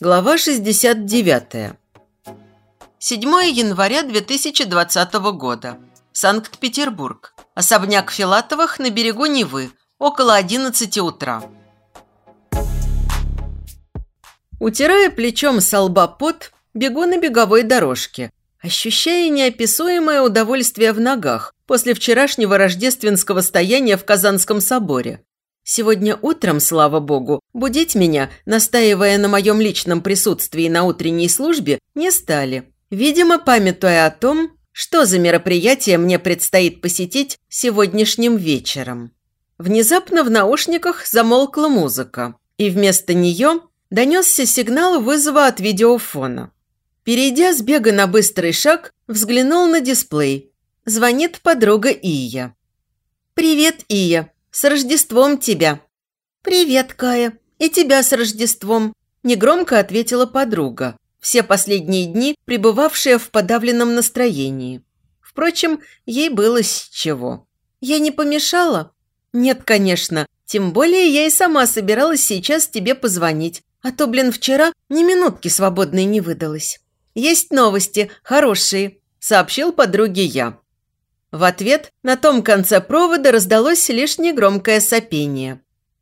Глава 69. 7 января 2020 года. Санкт-Петербург. Особняк Филатовых на берегу Невы. Около 11 утра. Утирая плечом со лба пот, бегу на беговой дорожке, ощущая неописуемое удовольствие в ногах после вчерашнего рождественского стояния в Казанском соборе. Сегодня утром, слава богу, будить меня, настаивая на моем личном присутствии на утренней службе, не стали. Видимо, памятуя о том, что за мероприятие мне предстоит посетить сегодняшним вечером. Внезапно в наушниках замолкла музыка, и вместо нее донесся сигнал вызова от видеофона. Перейдя с бега на быстрый шаг, взглянул на дисплей. Звонит подруга Ия. «Привет, Ия!» С Рождеством тебя!» «Привет, Кая! И тебя с Рождеством!» Негромко ответила подруга, все последние дни пребывавшая в подавленном настроении. Впрочем, ей было с чего. «Я не помешала?» «Нет, конечно. Тем более я и сама собиралась сейчас тебе позвонить. А то, блин, вчера ни минутки свободной не выдалось. Есть новости, хорошие», – сообщил подруге я. В ответ на том конце провода раздалось лишь негромкое сопение.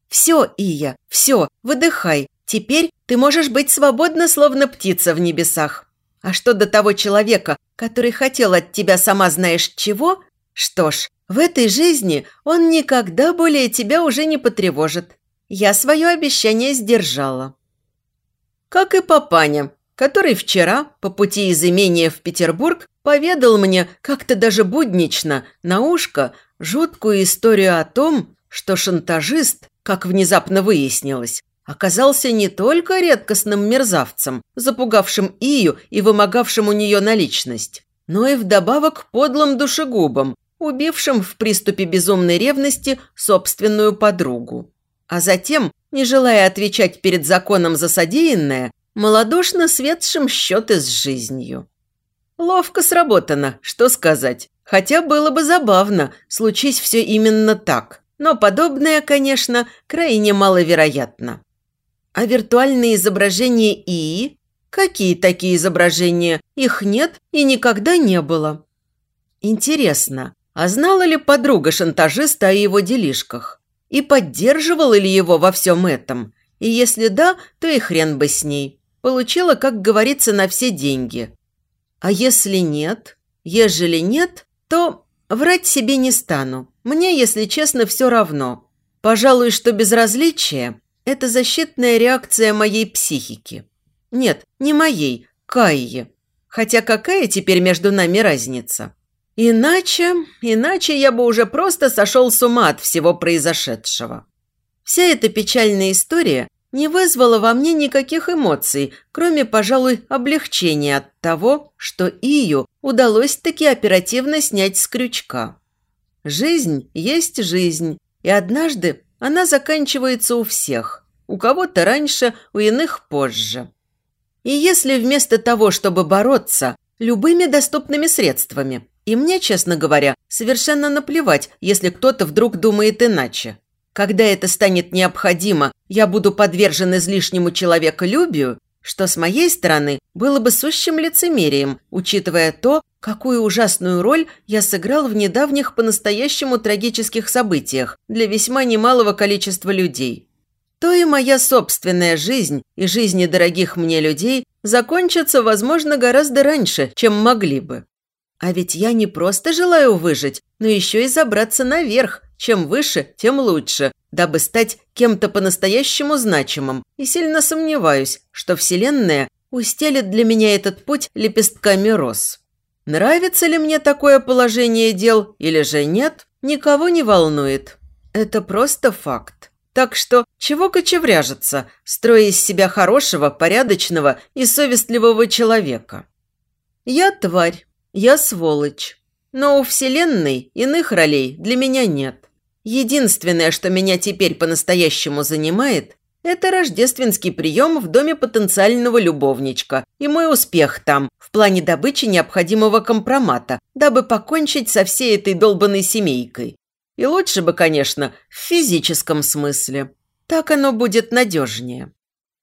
«Все, Ия, все, выдыхай. Теперь ты можешь быть свободна, словно птица в небесах. А что до того человека, который хотел от тебя сама знаешь чего? Что ж, в этой жизни он никогда более тебя уже не потревожит. Я свое обещание сдержала». Как и папаня, который вчера, по пути из имения в Петербург, поведал мне как-то даже буднично, на ушко, жуткую историю о том, что шантажист, как внезапно выяснилось, оказался не только редкостным мерзавцем, запугавшим Ию и вымогавшим у нее наличность, но и вдобавок подлым душегубом, убившим в приступе безумной ревности собственную подругу. А затем, не желая отвечать перед законом за содеянное, малодушно светшим счеты с жизнью. Ловко сработано, что сказать. Хотя было бы забавно, случись все именно так. Но подобное, конечно, крайне маловероятно. А виртуальные изображения ИИ? Какие такие изображения? Их нет и никогда не было. Интересно, а знала ли подруга шантажиста о его делишках? И поддерживала ли его во всем этом? И если да, то и хрен бы с ней. Получила, как говорится, на все деньги. А если нет? Ежели нет, то врать себе не стану. Мне, если честно, все равно. Пожалуй, что безразличие – это защитная реакция моей психики. Нет, не моей, Кайи. Хотя какая теперь между нами разница? Иначе, иначе я бы уже просто сошел с ума от всего произошедшего. Вся эта печальная история не вызвало во мне никаких эмоций, кроме, пожалуй, облегчения от того, что Ию удалось таки оперативно снять с крючка. Жизнь есть жизнь, и однажды она заканчивается у всех. У кого-то раньше, у иных позже. И если вместо того, чтобы бороться любыми доступными средствами, и мне, честно говоря, совершенно наплевать, если кто-то вдруг думает иначе, когда это станет необходимо, я буду подвержен излишнему человеколюбию, что с моей стороны было бы сущим лицемерием, учитывая то, какую ужасную роль я сыграл в недавних по-настоящему трагических событиях для весьма немалого количества людей. То и моя собственная жизнь и жизни дорогих мне людей закончатся, возможно, гораздо раньше, чем могли бы. А ведь я не просто желаю выжить, но еще и забраться наверх, чем выше, тем лучше, дабы стать кем-то по-настоящему значимым. И сильно сомневаюсь, что Вселенная устелит для меня этот путь лепестками роз. Нравится ли мне такое положение дел или же нет, никого не волнует. Это просто факт. Так что чего кочевряжется, строя из себя хорошего, порядочного и совестливого человека? Я тварь, я сволочь. Но у Вселенной иных ролей для меня нет. Единственное, что меня теперь по-настоящему занимает, это рождественский прием в доме потенциального любовничка и мой успех там в плане добычи необходимого компромата, дабы покончить со всей этой долбанной семейкой. И лучше бы, конечно, в физическом смысле. Так оно будет надежнее.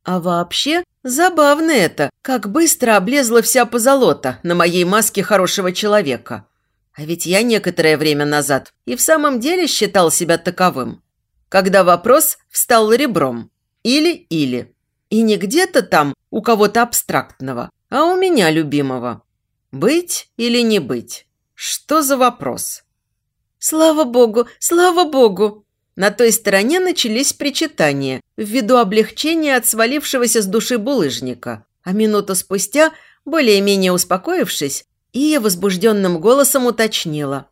А вообще, забавно это, как быстро облезла вся позолота на моей маске хорошего человека. А ведь я некоторое время назад и в самом деле считал себя таковым. Когда вопрос встал ребром. Или-или. И не где-то там у кого-то абстрактного, а у меня любимого. Быть или не быть? Что за вопрос? Слава богу, слава богу! На той стороне начались причитания ввиду облегчения от свалившегося с души булыжника. А минуту спустя, более-менее успокоившись, Ия возбужденным голосом уточнила.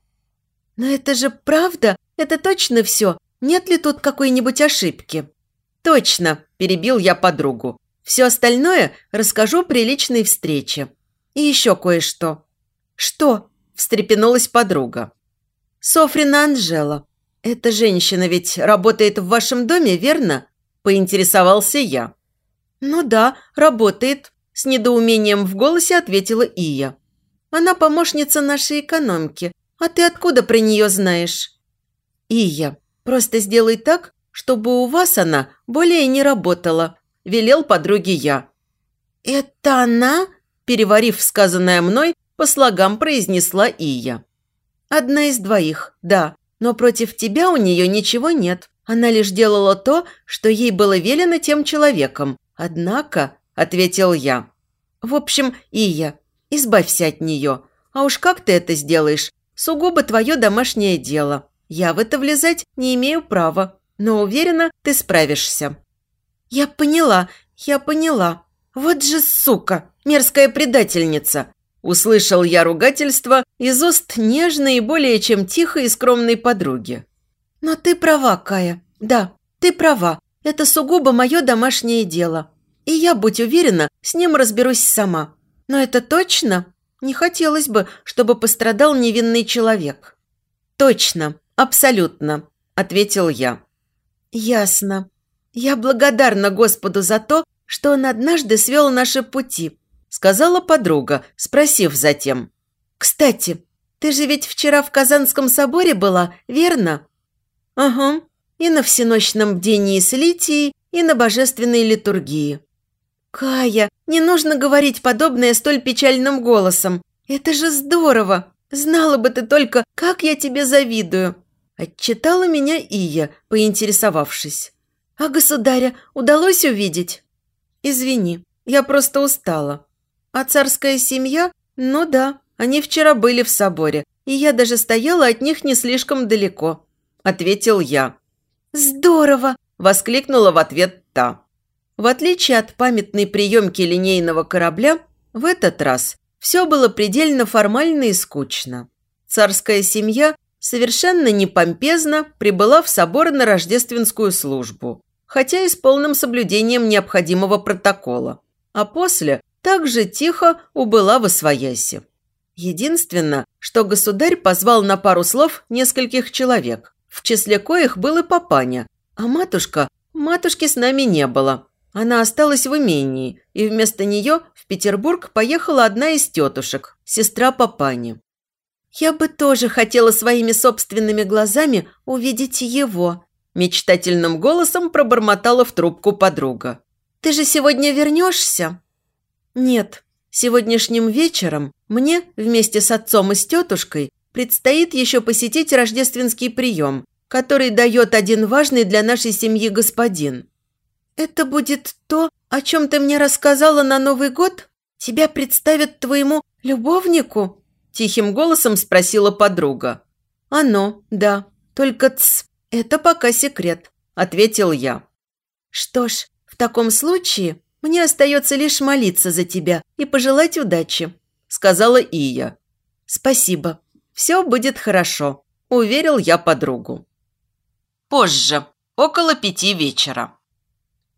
«Но это же правда? Это точно все? Нет ли тут какой-нибудь ошибки?» «Точно!» – перебил я подругу. «Все остальное расскажу при личной встрече. И еще кое-что». «Что?» – встрепенулась подруга. «Софрина Анжела. Эта женщина ведь работает в вашем доме, верно?» – поинтересовался я. «Ну да, работает», – с недоумением в голосе ответила Ия. «Она помощница нашей экономки. А ты откуда про нее знаешь?» «Ия, просто сделай так, чтобы у вас она более не работала», – велел подруге я. «Это она?» – переварив сказанное мной, по слогам произнесла Ия. «Одна из двоих, да, но против тебя у нее ничего нет. Она лишь делала то, что ей было велено тем человеком. Однако», – ответил я. «В общем, Ия, избавься от нее. А уж как ты это сделаешь, сугубо твое домашнее дело. Я в это влезать не имею права но уверена, ты справишься». «Я поняла, я поняла. Вот же сука, мерзкая предательница!» Услышал я ругательство из уст нежной и более чем тихой и скромной подруги. «Но ты права, Кая. Да, ты права. Это сугубо мое домашнее дело. И я, будь уверена, с ним разберусь сама. Но это точно? Не хотелось бы, чтобы пострадал невинный человек». «Точно, абсолютно», – ответил я. «Ясно. Я благодарна Господу за то, что Он однажды свел наши пути», сказала подруга, спросив затем. «Кстати, ты же ведь вчера в Казанском соборе была, верно?» «Ага. И на всеночном бдении с Литией, и на божественной литургии». «Кая, не нужно говорить подобное столь печальным голосом. Это же здорово! Знала бы ты только, как я тебе завидую!» Отчитала меня Ия, поинтересовавшись. «А государя удалось увидеть?» «Извини, я просто устала. А царская семья? Ну да, они вчера были в соборе, и я даже стояла от них не слишком далеко», – ответил я. «Здорово!» – воскликнула в ответ та. В отличие от памятной приемки линейного корабля, в этот раз все было предельно формально и скучно. Царская семья совершенно непомпезно прибыла в собор на рождественскую службу, хотя и с полным соблюдением необходимого протокола, а после также тихо убыла в освояси. Единственное, что государь позвал на пару слов нескольких человек, в числе коих был и папаня, а матушка, матушки с нами не было. Она осталась в имении, и вместо нее в Петербург поехала одна из тетушек, сестра папани. «Я бы тоже хотела своими собственными глазами увидеть его», мечтательным голосом пробормотала в трубку подруга. «Ты же сегодня вернешься?» «Нет, сегодняшним вечером мне вместе с отцом и с тетушкой предстоит еще посетить рождественский прием, который дает один важный для нашей семьи господин. Это будет то, о чем ты мне рассказала на Новый год? Тебя представят твоему любовнику?» Тихим голосом спросила подруга. «Оно, да. Только ц, это пока секрет», – ответил я. «Что ж, в таком случае мне остается лишь молиться за тебя и пожелать удачи», – сказала Ия. «Спасибо. Все будет хорошо», – уверил я подругу. Позже, около пяти вечера.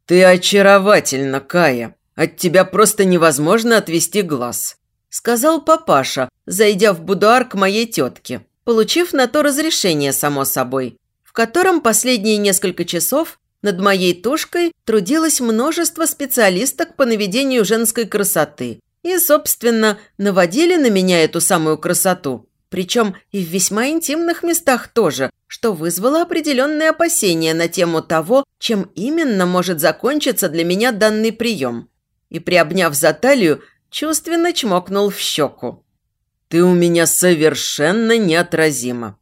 «Ты очаровательна, Кая. От тебя просто невозможно отвести глаз сказал папаша, зайдя в будуар к моей тетке, получив на то разрешение, само собой, в котором последние несколько часов над моей тушкой трудилось множество специалисток по наведению женской красоты и, собственно, наводили на меня эту самую красоту Причем и в весьма интимных местах тоже, что вызвало определенные опасения на тему того, чем именно может закончиться для меня данный прием. И, приобняв за талию, чувственно чмокнул в щеку. «Ты у меня совершенно неотразима».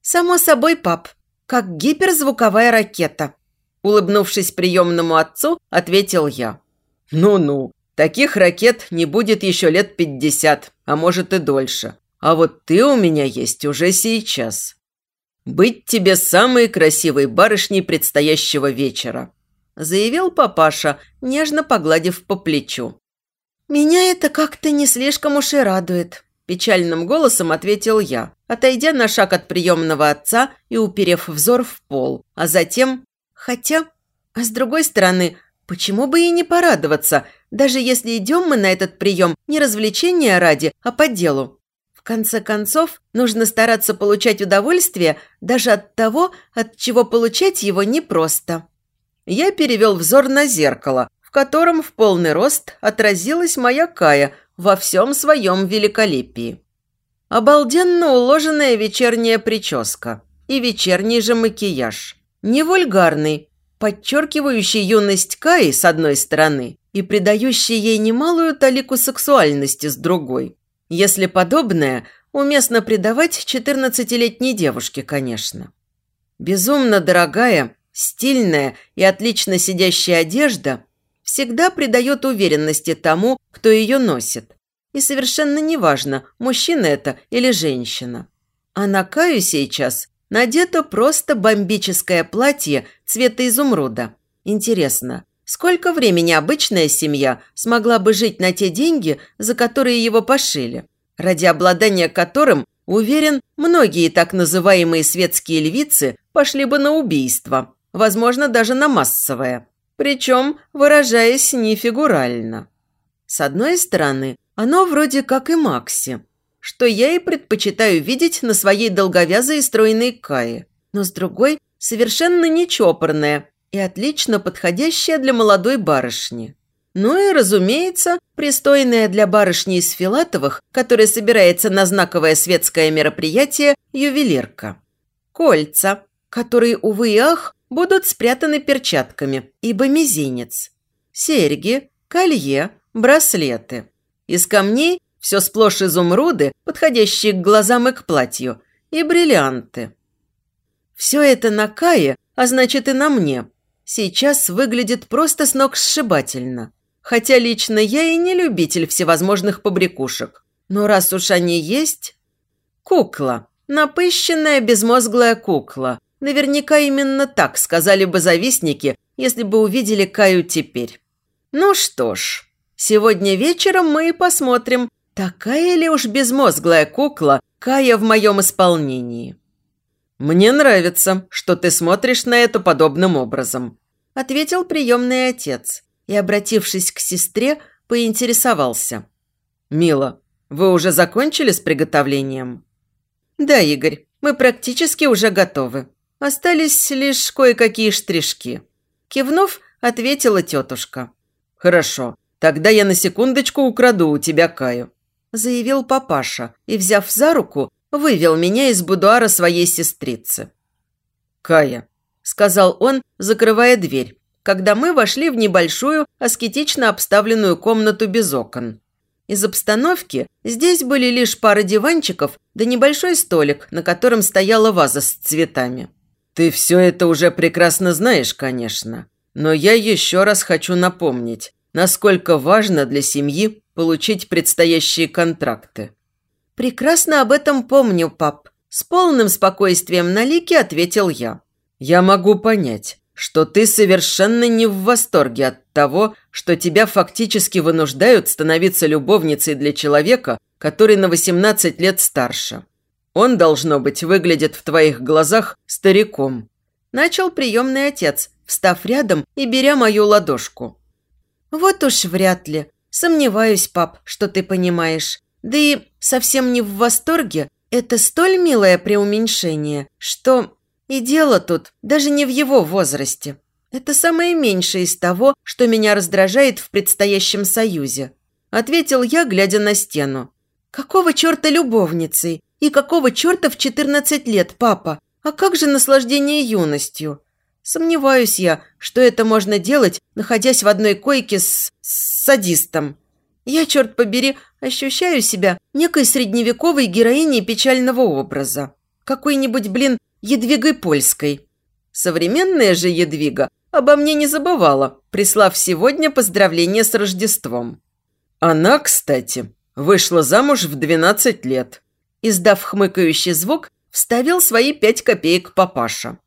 «Само собой, пап, как гиперзвуковая ракета», улыбнувшись приемному отцу, ответил я. «Ну-ну, таких ракет не будет еще лет пятьдесят, а может и дольше. А вот ты у меня есть уже сейчас. Быть тебе самой красивой барышней предстоящего вечера», заявил папаша, нежно погладив по плечу. «Меня это как-то не слишком уж и радует», – печальным голосом ответил я, отойдя на шаг от приемного отца и уперев взор в пол, а затем… Хотя, а с другой стороны, почему бы и не порадоваться, даже если идем мы на этот прием не развлечения ради, а по делу. В конце концов, нужно стараться получать удовольствие даже от того, от чего получать его непросто. Я перевел взор на зеркало, в котором в полный рост отразилась моя Кая во всем своем великолепии. Обалденно уложенная вечерняя прическа и вечерний же макияж. Не вульгарный, подчеркивающий юность Каи с одной стороны и придающий ей немалую талику сексуальности с другой. Если подобное уместно придавать 14-летней девушке, конечно. Безумно дорогая, стильная и отлично сидящая одежда всегда придает уверенности тому, кто ее носит. И совершенно неважно, мужчина это или женщина. А на Каю сейчас надето просто бомбическое платье цвета изумруда. Интересно, Сколько времени обычная семья смогла бы жить на те деньги, за которые его пошили, ради обладания которым, уверен, многие так называемые светские львицы пошли бы на убийство, возможно, даже на массовое, причем выражаясь нефигурально. С одной стороны, оно вроде как и Макси, что я и предпочитаю видеть на своей долговязой и стройной Кае, но с другой – совершенно нечопорная и отлично подходящая для молодой барышни. Ну и, разумеется, пристойная для барышни из Филатовых, которая собирается на знаковое светское мероприятие, ювелирка. Кольца, которые, увы и ах, будут спрятаны перчатками, ибо мизинец. Серьги, колье, браслеты. Из камней все сплошь изумруды, подходящие к глазам и к платью, и бриллианты. Все это на Кае, а значит и на мне, сейчас выглядит просто с ног сшибательно. Хотя лично я и не любитель всевозможных побрякушек. Но раз уж они есть... Кукла. Напыщенная безмозглая кукла. Наверняка именно так сказали бы завистники, если бы увидели Каю теперь. Ну что ж, сегодня вечером мы и посмотрим, такая ли уж безмозглая кукла Кая в моем исполнении. «Мне нравится, что ты смотришь на это подобным образом», – ответил приемный отец и, обратившись к сестре, поинтересовался. «Мила, вы уже закончили с приготовлением?» «Да, Игорь, мы практически уже готовы. Остались лишь кое-какие штришки». Кивнув, ответила тетушка. «Хорошо, тогда я на секундочку украду у тебя Каю», заявил папаша и, взяв за руку, вывел меня из будуара своей сестрицы. «Кая», – сказал он, закрывая дверь, когда мы вошли в небольшую, аскетично обставленную комнату без окон. Из обстановки здесь были лишь пара диванчиков да небольшой столик, на котором стояла ваза с цветами. «Ты все это уже прекрасно знаешь, конечно, но я еще раз хочу напомнить, насколько важно для семьи получить предстоящие контракты. «Прекрасно об этом помню, пап», – с полным спокойствием на лике ответил я. «Я могу понять, что ты совершенно не в восторге от того, что тебя фактически вынуждают становиться любовницей для человека, который на 18 лет старше. Он, должно быть, выглядит в твоих глазах стариком». Начал приемный отец, встав рядом и беря мою ладошку. «Вот уж вряд ли. Сомневаюсь, пап, что ты понимаешь. Да и совсем не в восторге – это столь милое преуменьшение, что и дело тут даже не в его возрасте. Это самое меньшее из того, что меня раздражает в предстоящем союзе. Ответил я, глядя на стену. Какого черта любовницей, И какого черта в 14 лет, папа? А как же наслаждение юностью? Сомневаюсь я, что это можно делать, находясь в одной койке с, с садистом. Я, черт побери, ощущаю себя некой средневековой героиней печального образа. Какой-нибудь, блин, Едвигой Польской. Современная же Едвига обо мне не забывала, прислав сегодня поздравление с Рождеством. Она, кстати, вышла замуж в 12 лет. Издав хмыкающий звук, вставил свои пять копеек папаша.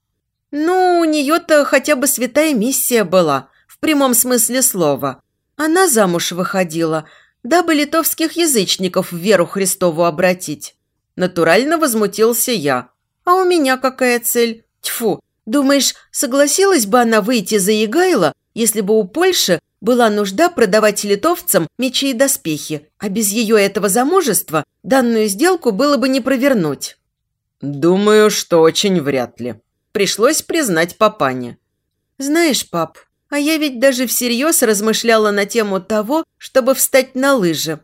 Ну, у нее-то хотя бы святая миссия была, в прямом смысле слова. Она замуж выходила, дабы литовских язычников в веру Христову обратить. Натурально возмутился я. А у меня какая цель? Тьфу, думаешь, согласилась бы она выйти за Егайла, если бы у Польши была нужда продавать литовцам мечи и доспехи, а без ее этого замужества данную сделку было бы не провернуть? Думаю, что очень вряд ли. Пришлось признать папане. Знаешь, пап, а я ведь даже всерьез размышляла на тему того, чтобы встать на лыжи.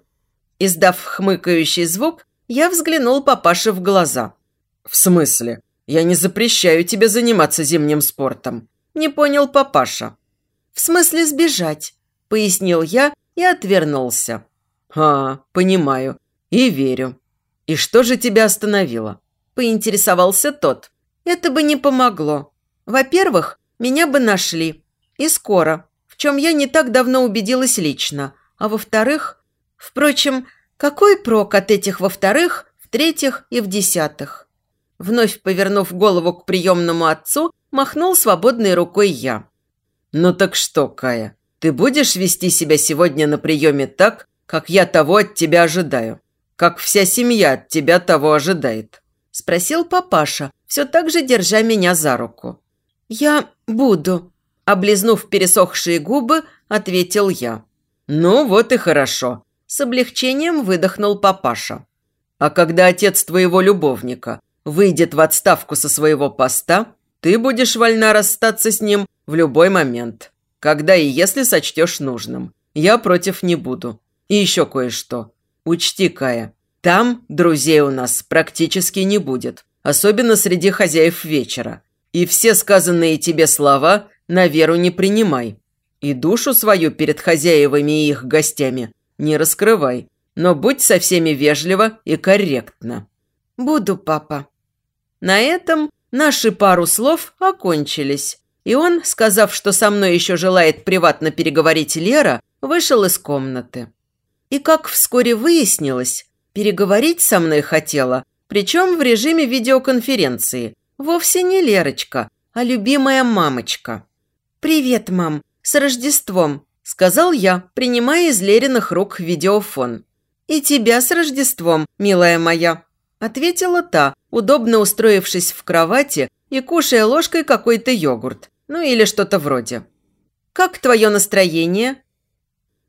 Издав хмыкающий звук, я взглянул папаше в глаза. «В смысле? Я не запрещаю тебе заниматься зимним спортом». Не понял папаша. «В смысле сбежать», – пояснил я и отвернулся. «А, понимаю. И верю. И что же тебя остановило?» – поинтересовался тот. «Это бы не помогло. Во-первых, меня бы нашли. И скоро, в чем я не так давно убедилась лично. А во-вторых... Впрочем, какой прок от этих во-вторых, в-третьих и в-десятых? Вновь повернув голову к приемному отцу, махнул свободной рукой я. «Ну так что, Кая, ты будешь вести себя сегодня на приеме так, как я того от тебя ожидаю? Как вся семья от тебя того ожидает?» Спросил папаша, все так же держа меня за руку. «Я буду», – облизнув пересохшие губы, ответил я. «Ну вот и хорошо. С облегчением выдохнул папаша. А когда отец твоего любовника выйдет в отставку со своего поста, ты будешь вольна расстаться с ним в любой момент, когда и если сочтешь нужным. Я против не буду. И еще кое-что. Учти, Кая, там друзей у нас практически не будет, особенно среди хозяев вечера. И все сказанные тебе слова на веру не принимай. И душу свою перед хозяевами и их гостями не раскрывай, но будь со всеми вежливо и корректно». «Буду, папа». На этом наши пару слов окончились, и он, сказав, что со мной еще желает приватно переговорить Лера, вышел из комнаты. И как вскоре выяснилось, переговорить со мной хотела, причем в режиме видеоконференции. Вовсе не Лерочка, а любимая мамочка. «Привет, мам, с Рождеством!» – сказал я, принимая из Лериных рук видеофон. «И тебя с Рождеством, милая моя!» – ответила та, удобно устроившись в кровати и кушая ложкой какой-то йогурт, ну или что-то вроде. «Как твое настроение?»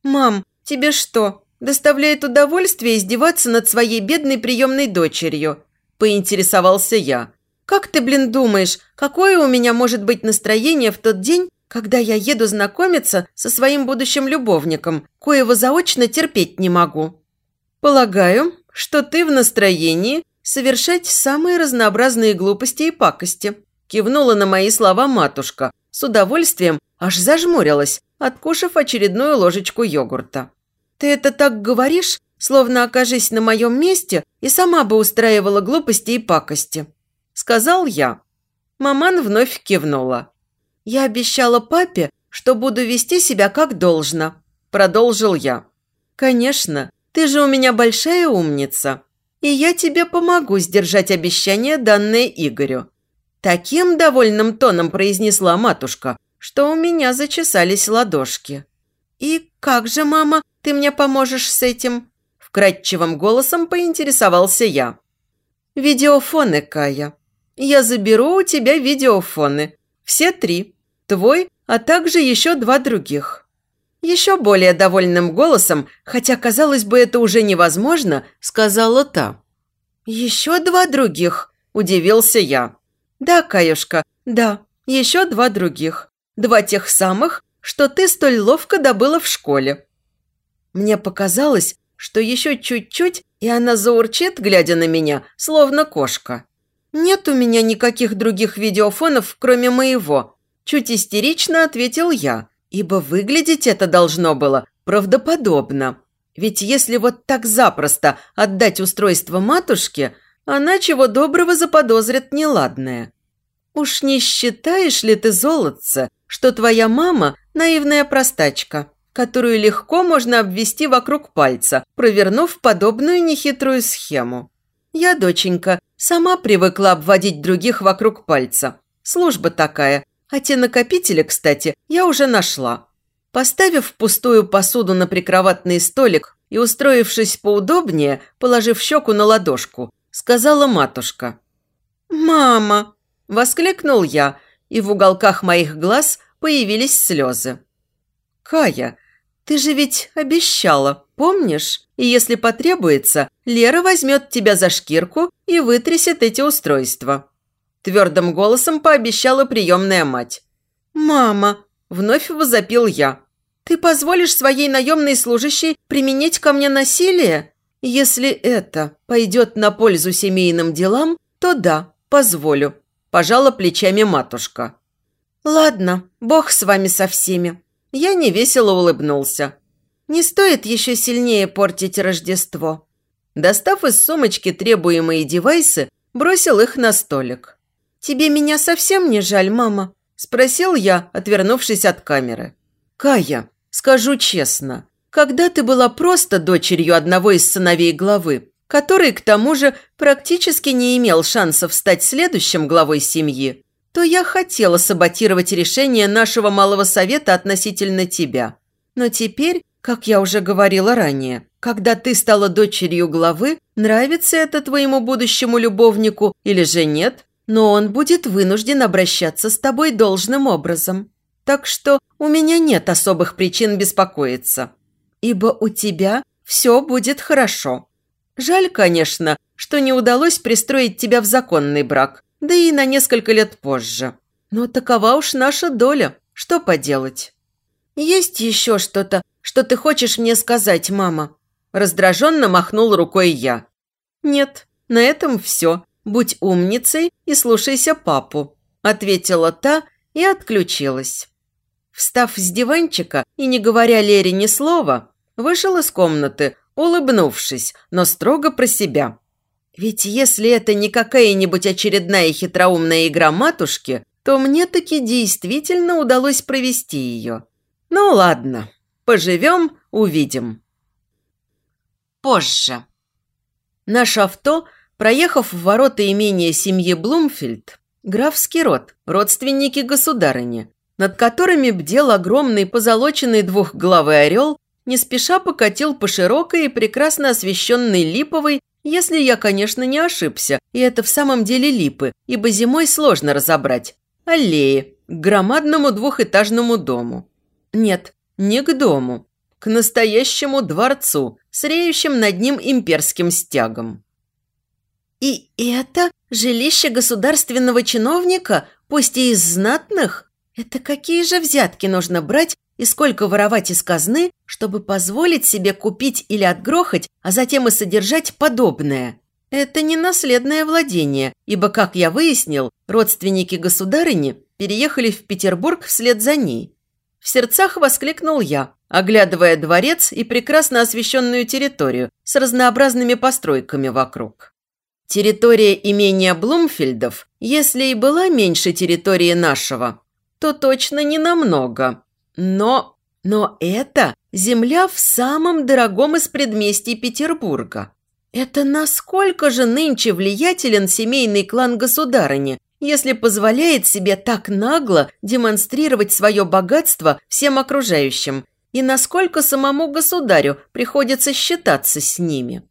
«Мам, тебе что, доставляет удовольствие издеваться над своей бедной приемной дочерью?» – поинтересовался я. «Как ты, блин, думаешь, какое у меня может быть настроение в тот день, когда я еду знакомиться со своим будущим любовником, коего заочно терпеть не могу. Полагаю, что ты в настроении совершать самые разнообразные глупости и пакости. Кивнула на мои слова матушка, с удовольствием аж зажмурилась, откушав очередную ложечку йогурта. Ты это так говоришь, словно окажись на моем месте и сама бы устраивала глупости и пакости. Сказал я. Маман вновь кивнула. «Я обещала папе, что буду вести себя как должно», – продолжил я. «Конечно, ты же у меня большая умница, и я тебе помогу сдержать обещание, данное Игорю». Таким довольным тоном произнесла матушка, что у меня зачесались ладошки. «И как же, мама, ты мне поможешь с этим?» Вкрадчивым голосом поинтересовался я. «Видеофоны, Кая. Я заберу у тебя видеофоны. Все три. Твой, а также еще два других. Еще более довольным голосом, хотя, казалось бы, это уже невозможно, сказала та. «Еще два других», – удивился я. «Да, Каюшка, да, еще два других. Два тех самых, что ты столь ловко добыла в школе». Мне показалось, что еще чуть-чуть, И она заурчит, глядя на меня, словно кошка. «Нет у меня никаких других видеофонов, кроме моего», чуть истерично ответил я, ибо выглядеть это должно было правдоподобно. Ведь если вот так запросто отдать устройство матушке, она чего доброго заподозрит неладное. Уж не считаешь ли ты, золотце, что твоя мама – наивная простачка, которую легко можно обвести вокруг пальца, провернув подобную нехитрую схему? Я, доченька, сама привыкла обводить других вокруг пальца. Служба такая. А те накопители, кстати, я уже нашла. Поставив пустую посуду на прикроватный столик и устроившись поудобнее, положив щеку на ладошку, сказала матушка. «Мама!» – воскликнул я, и в уголках моих глаз появились слезы. «Кая, ты же ведь обещала, помнишь? И если потребуется, Лера возьмет тебя за шкирку и вытрясет эти устройства». Твердым голосом пообещала приемная мать. «Мама!» – вновь возопил я. «Ты позволишь своей наемной служащей применить ко мне насилие? Если это пойдет на пользу семейным делам, то да, позволю», – пожала плечами матушка. «Ладно, бог с вами со всеми». Я невесело улыбнулся. «Не стоит еще сильнее портить Рождество». Достав из сумочки требуемые девайсы, бросил их на столик. «Тебе меня совсем не жаль, мама?» – спросил я, отвернувшись от камеры. «Кая, скажу честно, когда ты была просто дочерью одного из сыновей главы, который, к тому же, практически не имел шансов стать следующим главой семьи, то я хотела саботировать решение нашего малого совета относительно тебя. Но теперь, как я уже говорила ранее, когда ты стала дочерью главы, нравится это твоему будущему любовнику или же нет, но он будет вынужден обращаться с тобой должным образом. Так что у меня нет особых причин беспокоиться. Ибо у тебя все будет хорошо. Жаль, конечно, что не удалось пристроить тебя в законный брак, да и на несколько лет позже. Но такова уж наша доля, что поделать. Есть еще что-то, что ты хочешь мне сказать, мама?» Раздраженно махнул рукой я. «Нет, на этом все. «Будь умницей и слушайся папу», – ответила та и отключилась. Встав с диванчика и не говоря Лере ни слова, вышел из комнаты, улыбнувшись, но строго про себя. Ведь если это не какая-нибудь очередная хитроумная игра матушки, то мне таки действительно удалось провести ее. Ну ладно, поживем, увидим. Позже. Наше авто – Проехав в ворота имения семьи Блумфельд, графский род, родственники государыни, над которыми бдел огромный позолоченный двухглавый орел, не спеша покатил по широкой и прекрасно освещенной липовой, если я, конечно, не ошибся, и это в самом деле липы, ибо зимой сложно разобрать, аллеи, к громадному двухэтажному дому. Нет, не к дому, к настоящему дворцу с реющим над ним имперским стягом. «И это жилище государственного чиновника, пусть и из знатных? Это какие же взятки нужно брать и сколько воровать из казны, чтобы позволить себе купить или отгрохать, а затем и содержать подобное?» Это не наследное владение, ибо, как я выяснил, родственники государыни переехали в Петербург вслед за ней. В сердцах воскликнул я, оглядывая дворец и прекрасно освещенную территорию с разнообразными постройками вокруг. Территория имения Блумфельдов, если и была меньше территории нашего, то точно не намного. Но... но это земля в самом дорогом из предместий Петербурга. Это насколько же нынче влиятелен семейный клан государыни, если позволяет себе так нагло демонстрировать свое богатство всем окружающим, и насколько самому государю приходится считаться с ними.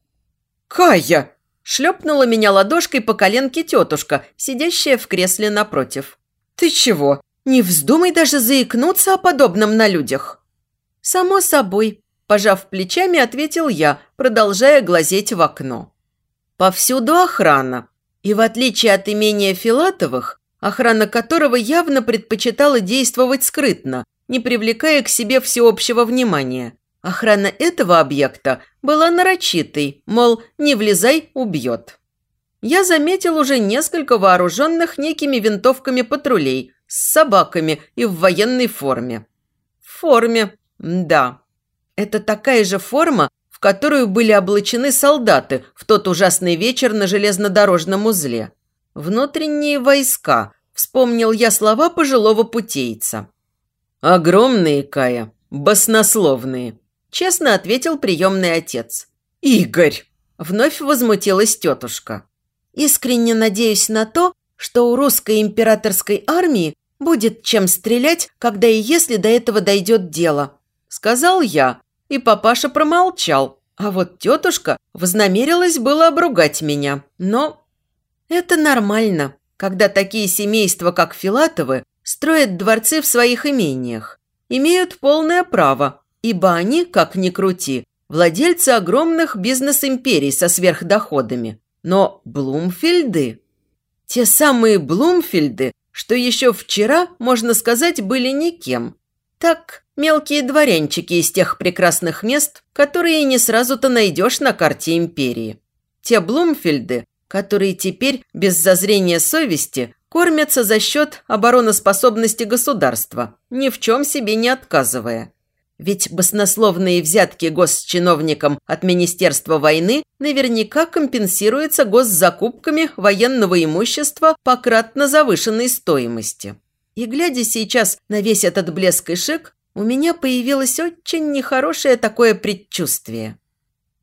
«Кая!» Шлепнула меня ладошкой по коленке тетушка, сидящая в кресле напротив. «Ты чего? Не вздумай даже заикнуться о подобном на людях!» «Само собой», – пожав плечами, ответил я, продолжая глазеть в окно. «Повсюду охрана. И в отличие от имения Филатовых, охрана которого явно предпочитала действовать скрытно, не привлекая к себе всеобщего внимания, Охрана этого объекта была нарочитой, мол, не влезай, убьет. Я заметил уже несколько вооруженных некими винтовками патрулей с собаками и в военной форме. В форме, да. Это такая же форма, в которую были облачены солдаты в тот ужасный вечер на железнодорожном узле. Внутренние войска, вспомнил я слова пожилого путейца. «Огромные, Кая, баснословные», – честно ответил приемный отец. «Игорь!» – вновь возмутилась тетушка. «Искренне надеюсь на то, что у русской императорской армии будет чем стрелять, когда и если до этого дойдет дело», – сказал я, и папаша промолчал, а вот тетушка вознамерилась было обругать меня, но... Это нормально, когда такие семейства, как Филатовы, строят дворцы в своих имениях, имеют полное право, ибо они, как ни крути, владельцы огромных бизнес-империй со сверхдоходами. Но Блумфильды... Те самые Блумфильды, что еще вчера, можно сказать, были никем. Так, мелкие дворянчики из тех прекрасных мест, которые не сразу-то найдешь на карте империи. Те Блумфильды, которые теперь, без зазрения совести, кормятся за счет обороноспособности государства, ни в чем себе не отказывая. Ведь баснословные взятки госчиновникам от Министерства войны наверняка компенсируются госзакупками военного имущества по кратно завышенной стоимости. И глядя сейчас на весь этот блеск и шик, у меня появилось очень нехорошее такое предчувствие.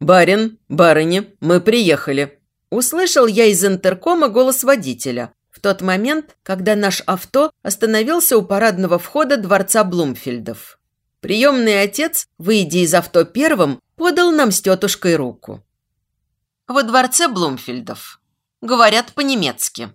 «Барин, барыни, мы приехали», Услышал я из интеркома голос водителя, в тот момент, когда наш авто остановился у парадного входа дворца Блумфельдов. Приемный отец, выйдя из авто первым, подал нам с тетушкой руку. Во дворце Блумфельдов. Говорят по-немецки.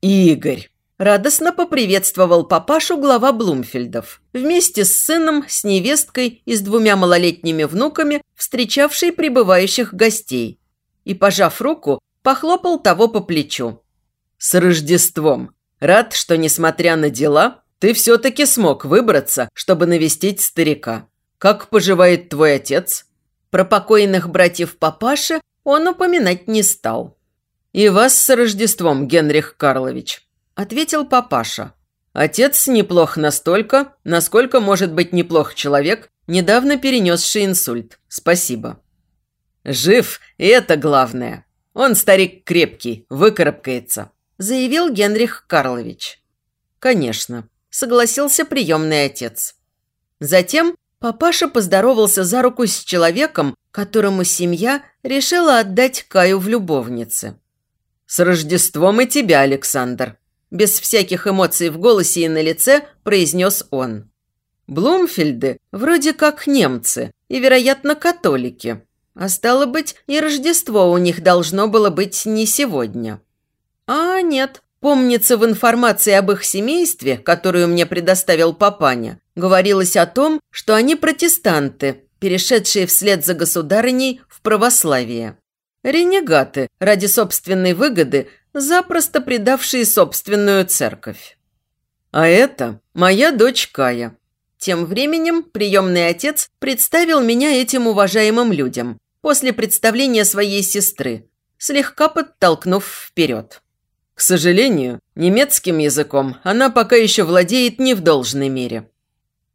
«Игорь!» Радостно поприветствовал папашу глава Блумфельдов, вместе с сыном, с невесткой и с двумя малолетними внуками, встречавший прибывающих гостей. И, пожав руку, похлопал того по плечу. «С Рождеством! Рад, что, несмотря на дела, ты все-таки смог выбраться, чтобы навестить старика. Как поживает твой отец?» Про покойных братьев папаши он упоминать не стал. «И вас с Рождеством, Генрих Карлович», – ответил папаша. «Отец неплох настолько, насколько может быть неплох человек, недавно перенесший инсульт. Спасибо». «Жив, и это главное. Он старик крепкий, выкарабкается заявил Генрих Карлович. «Конечно», – согласился приемный отец. Затем папаша поздоровался за руку с человеком, которому семья решила отдать Каю в любовнице. «С Рождеством и тебя, Александр!» Без всяких эмоций в голосе и на лице произнес он. Блумфельды вроде как немцы и, вероятно, католики. А стало быть, и Рождество у них должно было быть не сегодня. А нет, помнится в информации об их семействе, которую мне предоставил папаня, говорилось о том, что они протестанты, перешедшие вслед за государыней в православие. Ренегаты, ради собственной выгоды, запросто предавшие собственную церковь. А это моя дочь Кая. Тем временем приемный отец представил меня этим уважаемым людям после представления своей сестры, слегка подтолкнув вперед. К сожалению, немецким языком она пока еще владеет не в должной мере.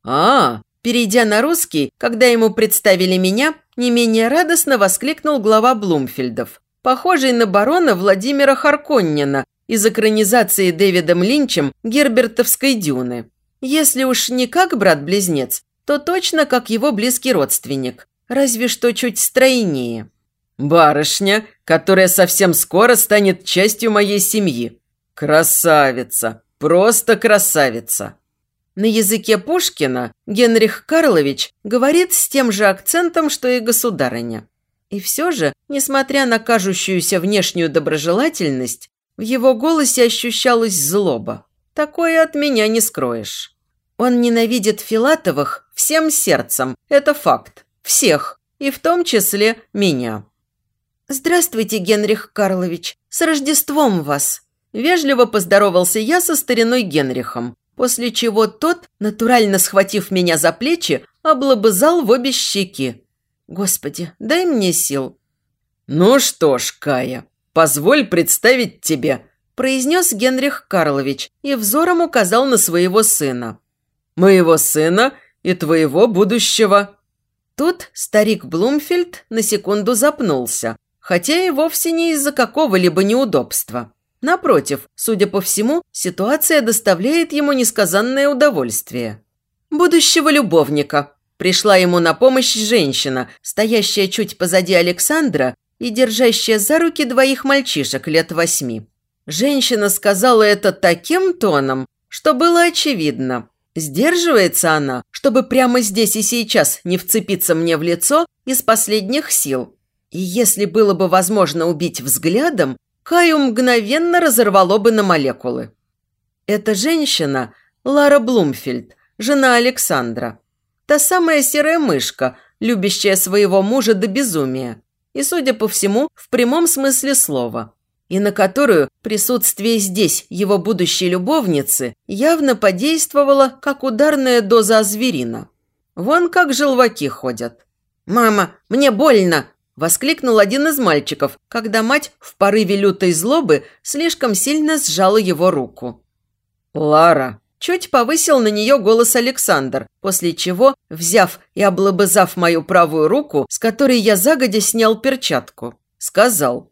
А, перейдя на русский, когда ему представили меня, не менее радостно воскликнул глава Блумфельдов, похожий на барона Владимира Харконнина из экранизации Дэвидом Линчем Гербертовской «Дюны». Если уж не как брат-близнец, то точно как его близкий родственник, разве что чуть стройнее. Барышня, которая совсем скоро станет частью моей семьи. Красавица, просто красавица. На языке Пушкина Генрих Карлович говорит с тем же акцентом, что и государыня. И все же, несмотря на кажущуюся внешнюю доброжелательность, в его голосе ощущалась злоба. Такое от меня не скроешь. Он ненавидит Филатовых всем сердцем, это факт. Всех, и в том числе меня. «Здравствуйте, Генрих Карлович! С Рождеством вас!» Вежливо поздоровался я со стариной Генрихом, после чего тот, натурально схватив меня за плечи, облобызал в обе щеки. Господи, дай мне сил. «Ну что ж, Кая, позволь представить тебе», – произнес Генрих Карлович и взором указал на своего сына. «Моего сына и твоего будущего». Тут старик Блумфельд на секунду запнулся, хотя и вовсе не из-за какого-либо неудобства. Напротив, судя по всему, ситуация доставляет ему несказанное удовольствие. Будущего любовника. Пришла ему на помощь женщина, стоящая чуть позади Александра и держащая за руки двоих мальчишек лет восьми. Женщина сказала это таким тоном, что было очевидно. Сдерживается она, чтобы прямо здесь и сейчас не вцепиться мне в лицо из последних сил. И если было бы возможно убить взглядом, Каю мгновенно разорвало бы на молекулы. Эта женщина – Лара Блумфельд, жена Александра. Та самая серая мышка, любящая своего мужа до безумия. И, судя по всему, в прямом смысле слова. И на которую присутствие здесь его будущей любовницы явно подействовало, как ударная доза зверина. Вон как желваки ходят. «Мама, мне больно!» Воскликнул один из мальчиков, когда мать в порыве лютой злобы слишком сильно сжала его руку. «Лара!» Чуть повысил на нее голос Александр, после чего, взяв и облобызав мою правую руку, с которой я загодя снял перчатку, сказал.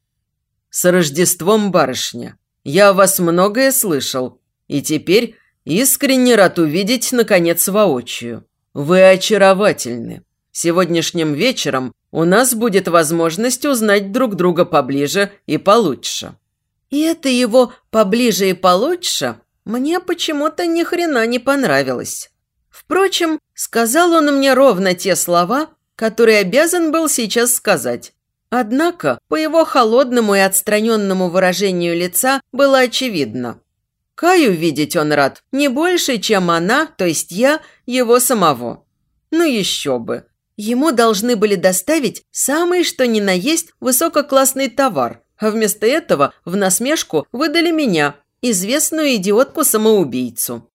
«С Рождеством, барышня! Я о вас многое слышал, и теперь искренне рад увидеть, наконец, воочию. Вы очаровательны. Сегодняшним вечером у нас будет возможность узнать друг друга поближе и получше». И это его «поближе и получше» мне почему-то ни хрена не понравилось. Впрочем, сказал он мне ровно те слова, которые обязан был сейчас сказать. Однако, по его холодному и отстраненному выражению лица было очевидно. Каю видеть он рад не больше, чем она, то есть я, его самого. Ну еще бы. Ему должны были доставить самый что ни на есть высококлассный товар, а вместо этого в насмешку выдали меня, известную идиотку-самоубийцу.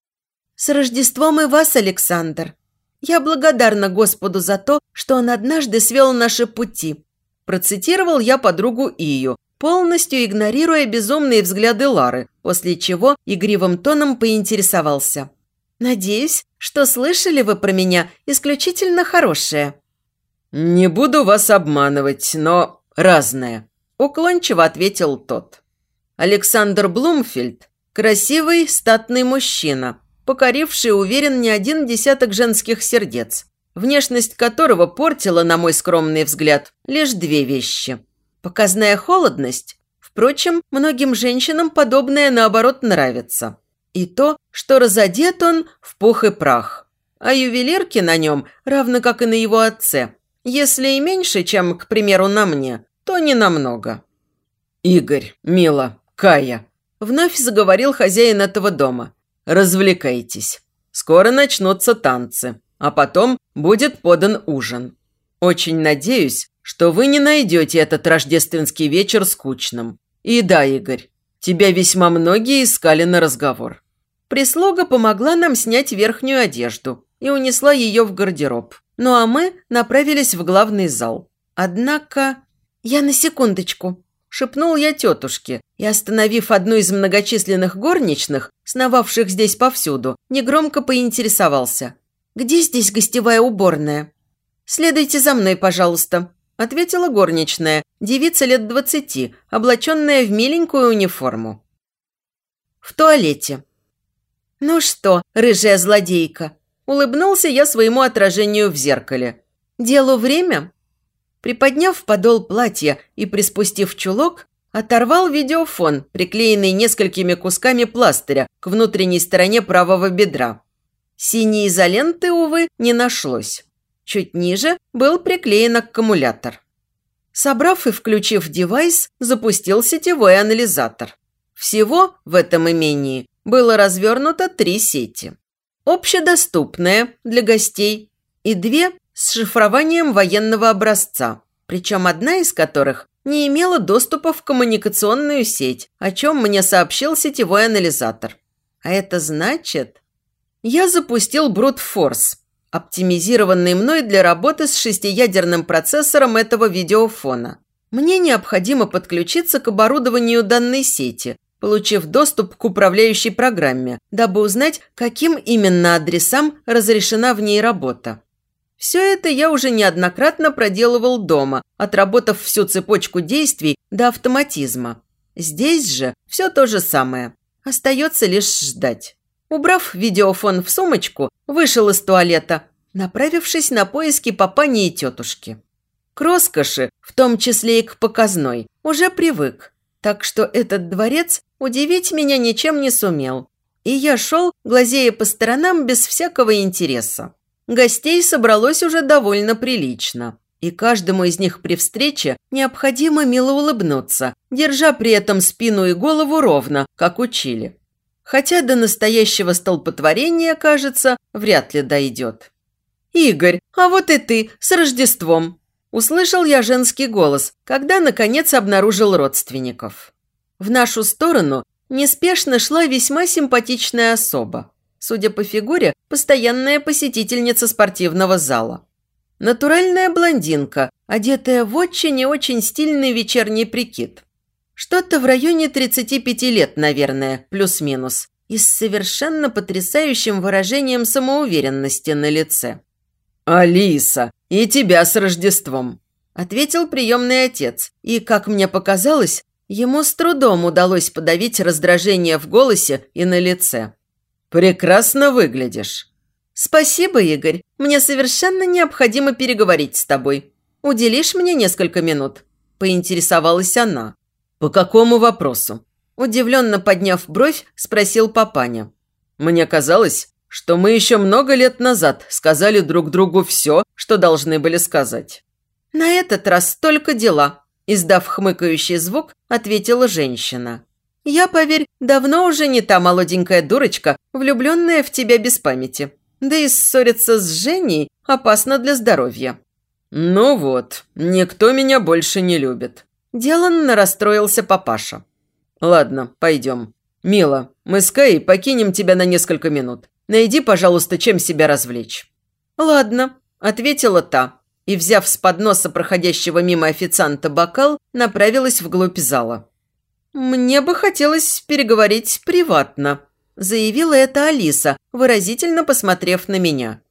«С Рождеством и вас, Александр! Я благодарна Господу за то, что Он однажды свел наши пути», процитировал я подругу Ию, полностью игнорируя безумные взгляды Лары, после чего игривым тоном поинтересовался. «Надеюсь, что слышали вы про меня исключительно хорошее». «Не буду вас обманывать, но разное», – уклончиво ответил тот. Александр Блумфельд – красивый, статный мужчина, покоривший, уверен, не один десяток женских сердец, внешность которого портила, на мой скромный взгляд, лишь две вещи. Показная холодность, впрочем, многим женщинам подобное, наоборот, нравится – и то, что разодет он в пух и прах. А ювелирки на нем, равно как и на его отце, если и меньше, чем, к примеру, на мне, то не намного. «Игорь, Мила, Кая», – вновь заговорил хозяин этого дома. «Развлекайтесь. Скоро начнутся танцы, а потом будет подан ужин. Очень надеюсь, что вы не найдете этот рождественский вечер скучным. И да, Игорь, тебя весьма многие искали на разговор. Прислуга помогла нам снять верхнюю одежду и унесла ее в гардероб. Ну а мы направились в главный зал. Однако... «Я на секундочку», – шепнул я тетушке и, остановив одну из многочисленных горничных, сновавших здесь повсюду, негромко поинтересовался. «Где здесь гостевая уборная?» «Следуйте за мной, пожалуйста», – ответила горничная, девица лет двадцати, облаченная в миленькую униформу. «В туалете», «Ну что, рыжая злодейка?» Улыбнулся я своему отражению в зеркале. «Делу время?» Приподняв подол платья и приспустив чулок, оторвал видеофон, приклеенный несколькими кусками пластыря к внутренней стороне правого бедра. Синей изоленты, увы, не нашлось. Чуть ниже был приклеен аккумулятор. Собрав и включив девайс, запустил сетевой анализатор. Всего в этом имении было развернуто три сети. Общедоступная для гостей и две с шифрованием военного образца, причем одна из которых не имела доступа в коммуникационную сеть, о чем мне сообщил сетевой анализатор. А это значит... Я запустил брутфорс, оптимизированный мной для работы с шестиядерным процессором этого видеофона. Мне необходимо подключиться к оборудованию данной сети, получив доступ к управляющей программе, дабы узнать, каким именно адресам разрешена в ней работа. Все это я уже неоднократно проделывал дома, отработав всю цепочку действий до автоматизма. Здесь же все то же самое. Остается лишь ждать. Убрав видеофон в сумочку, вышел из туалета, направившись на поиски папани и тетушки. К роскоши, в том числе и к показной, уже привык, так что этот дворец удивить меня ничем не сумел. И я шел, глазея по сторонам без всякого интереса. Гостей собралось уже довольно прилично. И каждому из них при встрече необходимо мило улыбнуться, держа при этом спину и голову ровно, как учили. Хотя до настоящего столпотворения, кажется, вряд ли дойдет. «Игорь, а вот и ты, с Рождеством!» Услышал я женский голос, когда, наконец, обнаружил родственников. В нашу сторону неспешно шла весьма симпатичная особа. Судя по фигуре, постоянная посетительница спортивного зала. Натуральная блондинка, одетая в очень и очень стильный вечерний прикид. Что-то в районе 35 лет, наверное, плюс-минус, и с совершенно потрясающим выражением самоуверенности на лице. «Алиса, и тебя с Рождеством!» – ответил приемный отец, и, как мне показалось, ему с трудом удалось подавить раздражение в голосе и на лице. «Прекрасно выглядишь». «Спасибо, Игорь. Мне совершенно необходимо переговорить с тобой. Уделишь мне несколько минут?» – поинтересовалась она. «По какому вопросу?» Удивленно подняв бровь, спросил папаня. «Мне казалось, что мы еще много лет назад сказали друг другу все, что должны были сказать». «На этот раз только дела», – издав хмыкающий звук, ответила женщина. Я, поверь, давно уже не та молоденькая дурочка, влюбленная в тебя без памяти. Да и ссориться с Женей опасно для здоровья». «Ну вот, никто меня больше не любит». Деланно расстроился папаша. «Ладно, пойдем. Мила, мы с Каей покинем тебя на несколько минут. Найди, пожалуйста, чем себя развлечь». «Ладно», – ответила та, и, взяв с подноса проходящего мимо официанта бокал, направилась вглубь зала. «Мне бы хотелось переговорить приватно», – заявила это Алиса, выразительно посмотрев на меня.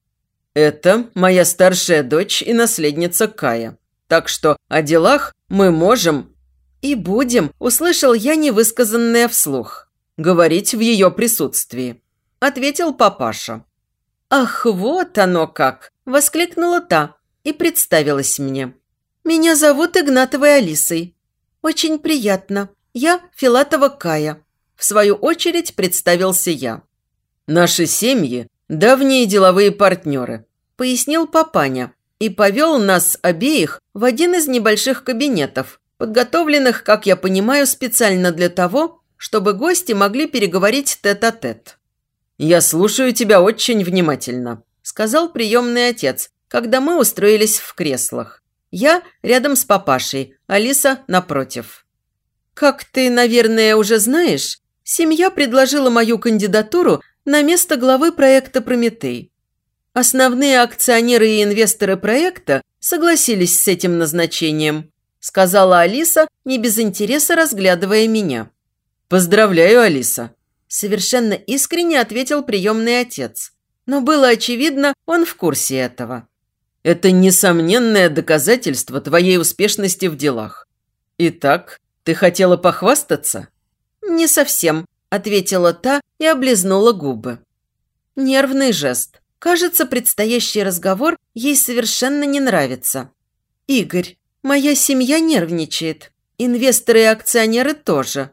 «Это моя старшая дочь и наследница Кая. Так что о делах мы можем...» «И будем», – услышал я невысказанное вслух. «Говорить в ее присутствии», – ответил папаша. «Ах, вот оно как!» – воскликнула та и представилась мне. «Меня зовут Игнатовой Алисой. Очень приятно. «Я Филатова Кая», – в свою очередь представился я. «Наши семьи – давние деловые партнеры», – пояснил папаня и повел нас обеих в один из небольших кабинетов, подготовленных, как я понимаю, специально для того, чтобы гости могли переговорить тет-а-тет. -тет. «Я слушаю тебя очень внимательно», – сказал приемный отец, когда мы устроились в креслах. Я рядом с папашей, Алиса напротив. Как ты, наверное, уже знаешь, семья предложила мою кандидатуру на место главы проекта «Прометей». Основные акционеры и инвесторы проекта согласились с этим назначением, сказала Алиса, не без интереса разглядывая меня. «Поздравляю, Алиса!» Совершенно искренне ответил приемный отец. Но было очевидно, он в курсе этого. «Это несомненное доказательство твоей успешности в делах. Итак, «Ты хотела похвастаться?» «Не совсем», – ответила та и облизнула губы. Нервный жест. Кажется, предстоящий разговор ей совершенно не нравится. «Игорь, моя семья нервничает. Инвесторы и акционеры тоже».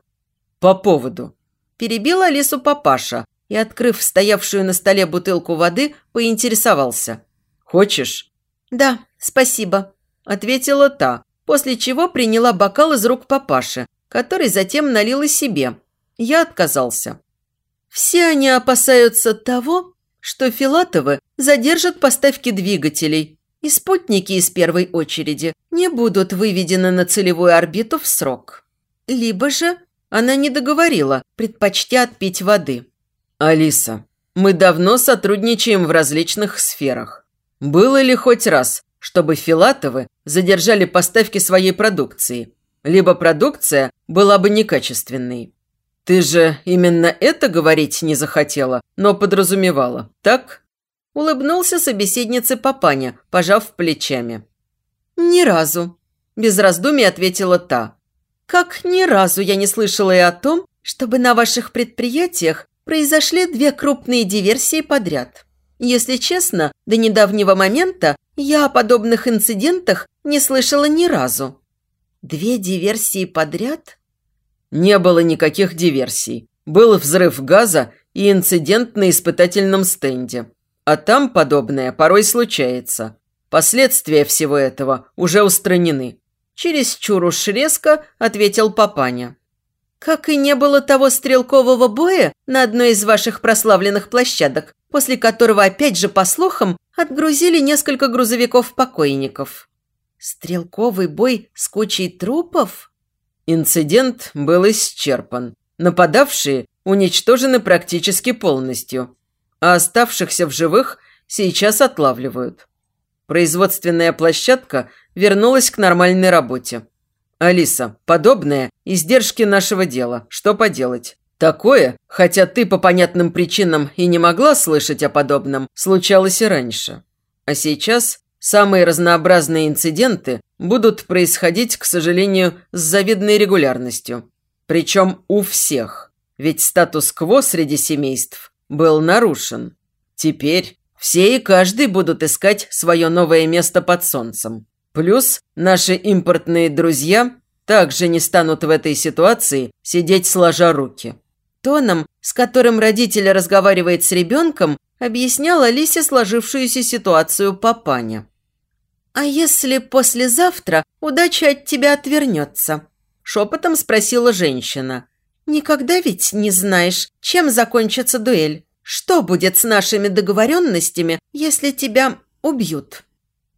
«По поводу?» Перебила Алису папаша и, открыв стоявшую на столе бутылку воды, поинтересовался. «Хочешь?» «Да, спасибо», – ответила та, после чего приняла бокал из рук папаши, который затем налил и себе. Я отказался. Все они опасаются того, что Филатовы задержат поставки двигателей, и спутники из первой очереди не будут выведены на целевую орбиту в срок. Либо же она не договорила, предпочтя отпить воды. «Алиса, Мы давно сотрудничаем в различных сферах. Было ли хоть раз, чтобы Филатовы задержали поставки своей продукции? Либо продукция была бы некачественной. Ты же именно это говорить не захотела, но подразумевала, так? Улыбнулся собеседнице папаня, пожав плечами. «Ни разу», – без раздумий ответила та. «Как ни разу я не слышала и о том, чтобы на ваших предприятиях произошли две крупные диверсии подряд. Если честно, до недавнего момента я о подобных инцидентах не слышала ни разу. Две диверсии подряд? Не было никаких диверсий. Был взрыв газа и инцидент на испытательном стенде. А там подобное порой случается. Последствия всего этого уже устранены. Через чур уж резко ответил папаня. Как и не было того стрелкового боя на одной из ваших прославленных площадок, после которого, опять же, по слухам, отгрузили несколько грузовиков покойников. Стрелковый бой с кучей трупов? Инцидент был исчерпан. Нападавшие уничтожены практически полностью, а оставшихся в живых сейчас отлавливают. Производственная площадка вернулась к нормальной работе. «Алиса, подобное – издержки нашего дела. Что поделать?» Такое, хотя ты по понятным причинам и не могла слышать о подобном, случалось и раньше. А сейчас самые разнообразные инциденты будут происходить, к сожалению, с завидной регулярностью. Причем у всех. Ведь статус-кво среди семейств был нарушен. Теперь все и каждый будут искать свое новое место под солнцем. Плюс наши импортные друзья также не станут в этой ситуации сидеть сложа руки. Тоном, с которым родитель разговаривает с ребенком, объяснял Алисе сложившуюся ситуацию папаня. «А если послезавтра удача от тебя отвернется?» – шепотом спросила женщина. «Никогда ведь не знаешь, чем закончится дуэль. Что будет с нашими договоренностями, если тебя убьют?»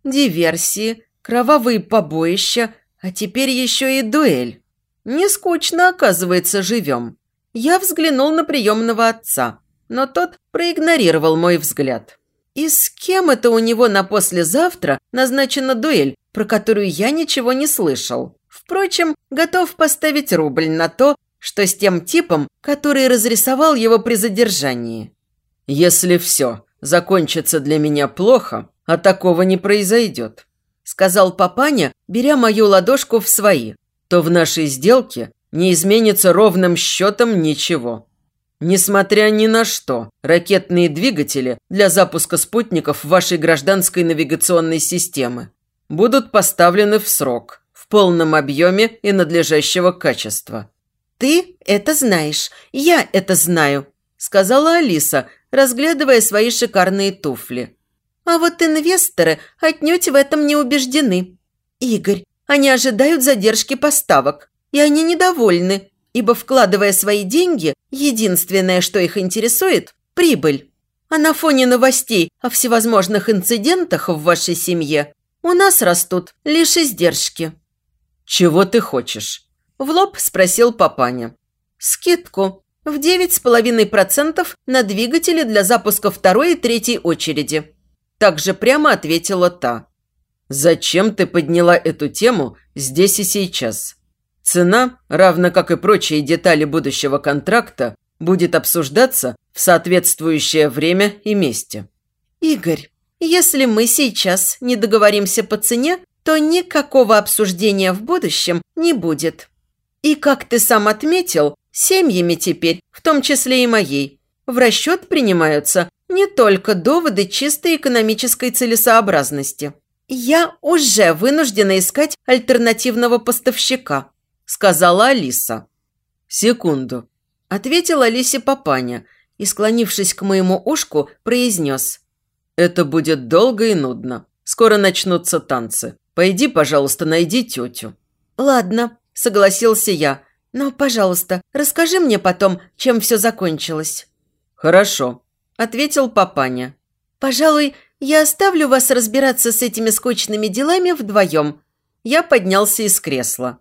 «Диверсии, кровавые побоища, а теперь еще и дуэль. Не скучно, оказывается, живем. Я взглянул на приемного отца, но тот проигнорировал мой взгляд. И с кем это у него на послезавтра назначена дуэль, про которую я ничего не слышал? Впрочем, готов поставить рубль на то, что с тем типом, который разрисовал его при задержании. «Если все закончится для меня плохо, а такого не произойдет сказал папаня, беря мою ладошку в свои, то в нашей сделке не изменится ровным счетом ничего. Несмотря ни на что, ракетные двигатели для запуска спутников вашей гражданской навигационной системы будут поставлены в срок, в полном объеме и надлежащего качества. «Ты это знаешь, я это знаю», – сказала Алиса, разглядывая свои шикарные туфли. А вот инвесторы отнюдь в этом не убеждены. Игорь, они ожидают задержки поставок, и они недовольны, ибо, вкладывая свои деньги, единственное, что их интересует – прибыль. А на фоне новостей о всевозможных инцидентах в вашей семье у нас растут лишь издержки. «Чего ты хочешь?» – в лоб спросил папаня. «Скидку в 9,5% на двигатели для запуска второй и третьей очереди», также прямо ответила та. «Зачем ты подняла эту тему здесь и сейчас? Цена, равно как и прочие детали будущего контракта, будет обсуждаться в соответствующее время и месте». «Игорь, если мы сейчас не договоримся по цене, то никакого обсуждения в будущем не будет. И, как ты сам отметил, семьями теперь, в том числе и моей, в расчет принимаются не только доводы чистой экономической целесообразности. Я уже вынуждена искать альтернативного поставщика, сказала Алиса. Секунду, ответила Алисе папаня и, склонившись к моему ушку, произнес. Это будет долго и нудно. Скоро начнутся танцы. Пойди, пожалуйста, найди тетю. Ладно, согласился я. Но, пожалуйста, расскажи мне потом, чем все закончилось. Хорошо, – ответил папаня. «Пожалуй, я оставлю вас разбираться с этими скучными делами вдвоем». Я поднялся из кресла.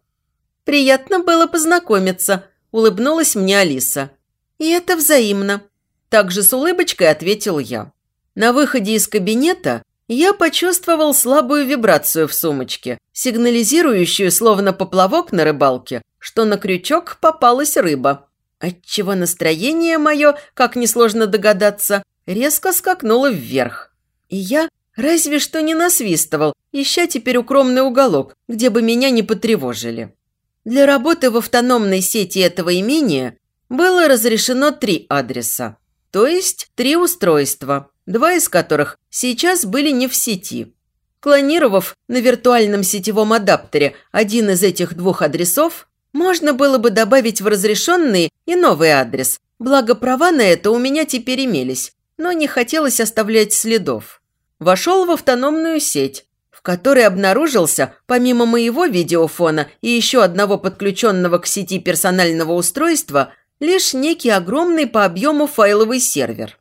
«Приятно было познакомиться», – улыбнулась мне Алиса. «И это взаимно». Также с улыбочкой ответил я. На выходе из кабинета я почувствовал слабую вибрацию в сумочке, сигнализирующую, словно поплавок на рыбалке, что на крючок попалась рыба. Отчего настроение мое, как несложно догадаться, резко скакнуло вверх. И я разве что не насвистывал, ища теперь укромный уголок, где бы меня не потревожили. Для работы в автономной сети этого имения было разрешено три адреса, то есть три устройства, два из которых сейчас были не в сети. Клонировав на виртуальном сетевом адаптере один из этих двух адресов, можно было бы добавить в разрешенный и новый адрес, благо права на это у меня теперь имелись, но не хотелось оставлять следов. Вошел в автономную сеть, в которой обнаружился, помимо моего видеофона и еще одного подключенного к сети персонального устройства, лишь некий огромный по объему файловый сервер.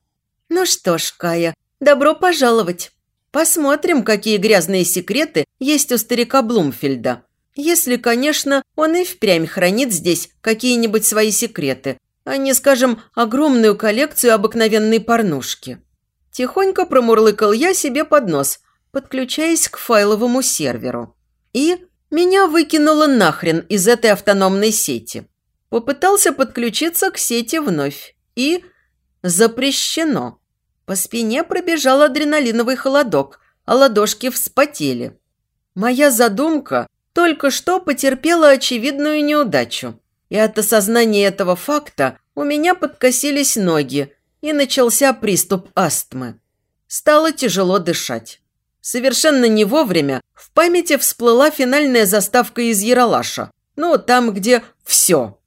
Ну что ж, Кая, добро пожаловать. Посмотрим, какие грязные секреты есть у старика Блумфельда. Если, конечно, он и впрямь хранит здесь какие-нибудь свои секреты, а не, скажем, огромную коллекцию обыкновенной порнушки. Тихонько промурлыкал я себе под нос, подключаясь к файловому серверу. И меня выкинуло нахрен из этой автономной сети. Попытался подключиться к сети вновь. И запрещено. По спине пробежал адреналиновый холодок, а ладошки вспотели. Моя задумка только что потерпела очевидную неудачу. И от осознания этого факта у меня подкосились ноги, и начался приступ астмы. Стало тяжело дышать. Совершенно не вовремя в памяти всплыла финальная заставка из Яралаша. Ну, там, где все.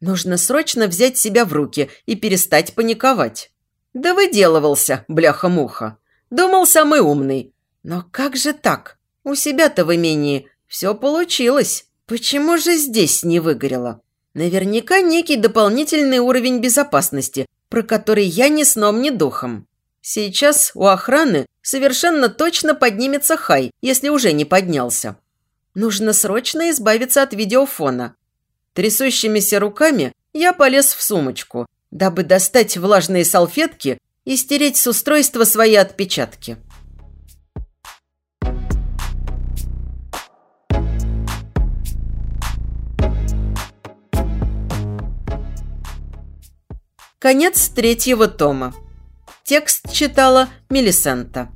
Нужно срочно взять себя в руки и перестать паниковать. Да выделывался, бляха-муха. Думал, самый умный. Но как же так? У себя-то в имении все получилось. Почему же здесь не выгорело? Наверняка некий дополнительный уровень безопасности, про который я ни сном, ни духом. Сейчас у охраны совершенно точно поднимется хай, если уже не поднялся. Нужно срочно избавиться от видеофона. Трясущимися руками я полез в сумочку, дабы достать влажные салфетки и стереть с устройства свои отпечатки. Конец третьего тома. Текст читала Мелисента.